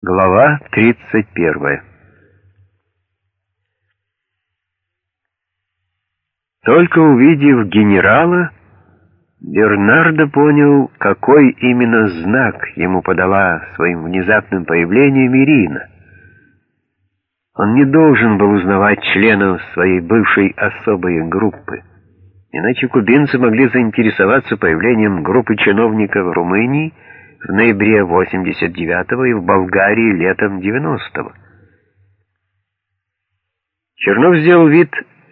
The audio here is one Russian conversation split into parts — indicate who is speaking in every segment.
Speaker 1: Глава 31 Только увидев генерала, Бернардо понял, какой именно знак ему подала своим внезапным появлением Ирина. Он не должен был узнавать членов своей бывшей особой группы, иначе кубинцы могли заинтересоваться появлением группы чиновников Румынии, в ноябре 89-го и в Болгарии летом 90-го. Чернов сделал вид,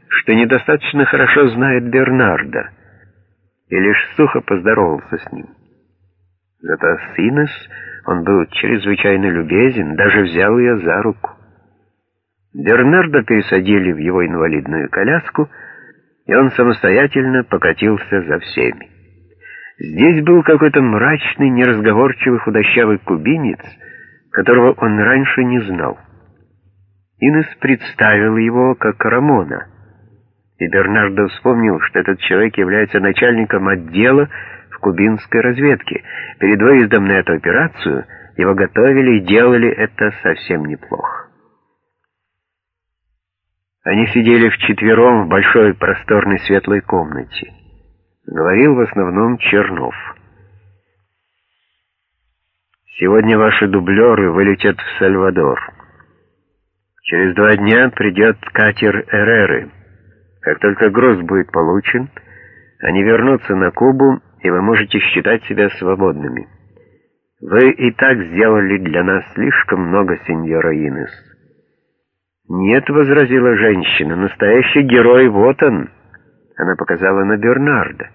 Speaker 1: что недостаточно хорошо знает Бернарда, и лишь сухо поздоровался с ним. Зато с Инес он был чрезвычайно любезен, даже взял ее за руку. Бернарда пересадили в его инвалидную коляску, и он самостоятельно покатился за всеми. Здесь был какой-то мрачный, неразговорчивый худощавый кубинец, которого он раньше не знал. Инес представил его как Рамона, и Бернардо вспомнил, что этот человек является начальником отдела в кубинской разведке. Перед выездом на эту операцию его готовили и делали это совсем неплохо. Они сидели вчетвером в большой просторной светлой комнате. Говорил в основном Чернов. Сегодня ваши дублеры вылетят в Сальвадор. Через два дня придет катер Эреры. Как только груз будет получен, они вернутся на Кубу, и вы можете считать себя свободными. Вы и так сделали для нас слишком много, сеньора Инес. Нет, — возразила женщина, — настоящий герой, вот он. Она показала на Бернарда.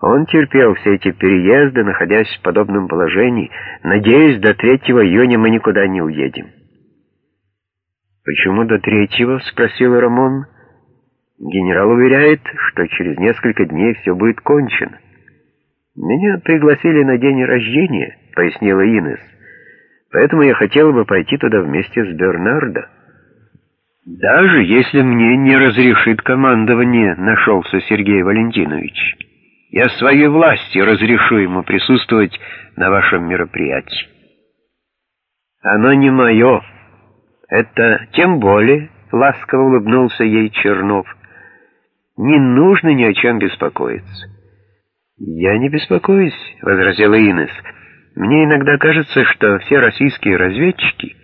Speaker 1: Он терпел все эти переезды, находясь в подобном положении. Надеюсь, до 3 июня мы никуда не уедем. «Почему до третьего?» — спросил Рамон. «Генерал уверяет, что через несколько дней все будет кончено». «Меня пригласили на день рождения», — пояснила Инес. «Поэтому я хотела бы пойти туда вместе с Бернардо». «Даже если мне не разрешит командование», — нашелся Сергей Валентинович. Я своей властью разрешу ему присутствовать на вашем мероприятии. Оно не мое. Это тем более, — ласково улыбнулся ей Чернов. Не нужно ни о чем беспокоиться. Я не беспокоюсь, — возразила Инес. Мне иногда кажется, что все российские разведчики —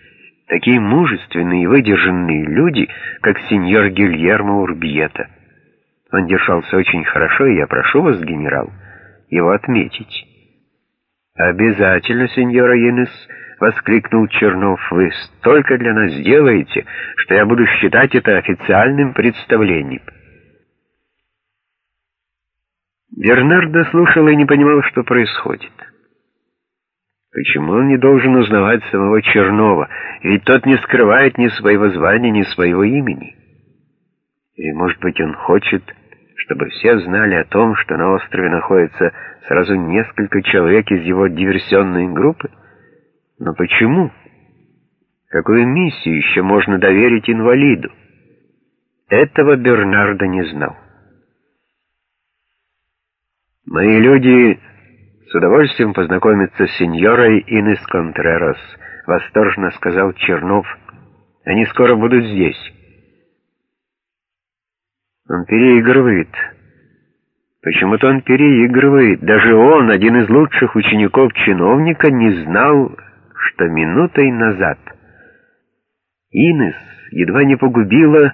Speaker 1: такие мужественные и выдержанные люди, как сеньор Гильермо Урбьета. Он держался очень хорошо, и я прошу вас, генерал, его отметить. «Обязательно, сеньора Инес!» — воскликнул Чернов. «Вы столько для нас делаете, что я буду считать это официальным представлением». Бернардо слушал и не понимал, что происходит. Почему он не должен узнавать самого Чернова? Ведь тот не скрывает ни своего звания, ни своего имени. Или, может быть, он хочет, чтобы все знали о том, что на острове находится сразу несколько человек из его диверсионной группы? Но почему? Какую миссию еще можно доверить инвалиду? Этого Бернардо не знал. «Мои люди с удовольствием познакомятся с сеньорой Инес Контрерос», — восторженно сказал Чернов. «Они скоро будут здесь». Он переигрывает. Почему-то он переигрывает. Даже он, один из лучших учеников чиновника, не знал, что минутой назад Инес едва не погубила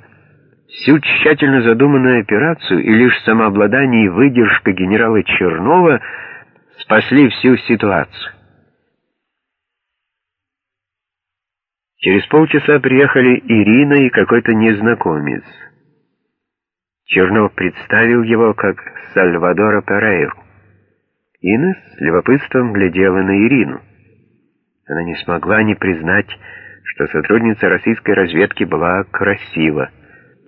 Speaker 1: всю тщательно задуманную операцию, и лишь самообладание и выдержка генерала Чернова спасли всю ситуацию. Через полчаса приехали Ирина и какой-то незнакомец. Чернов представил его как Сальвадора Перейру. Инес с любопытством глядела на Ирину. Она не смогла не признать, что сотрудница российской разведки была красива.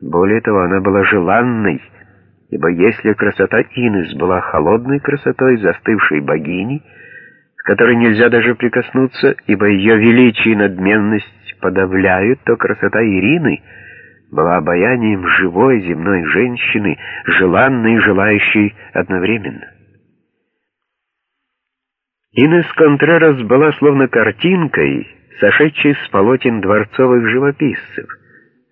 Speaker 1: Более того, она была желанной, ибо если красота Инес была холодной красотой застывшей богини, к которой нельзя даже прикоснуться, ибо ее величие и надменность подавляют, то красота Ирины — была обаянием живой земной женщины, желанной и желающей одновременно. Инес Контрерас была словно картинкой, сошедший с полотен дворцовых живописцев —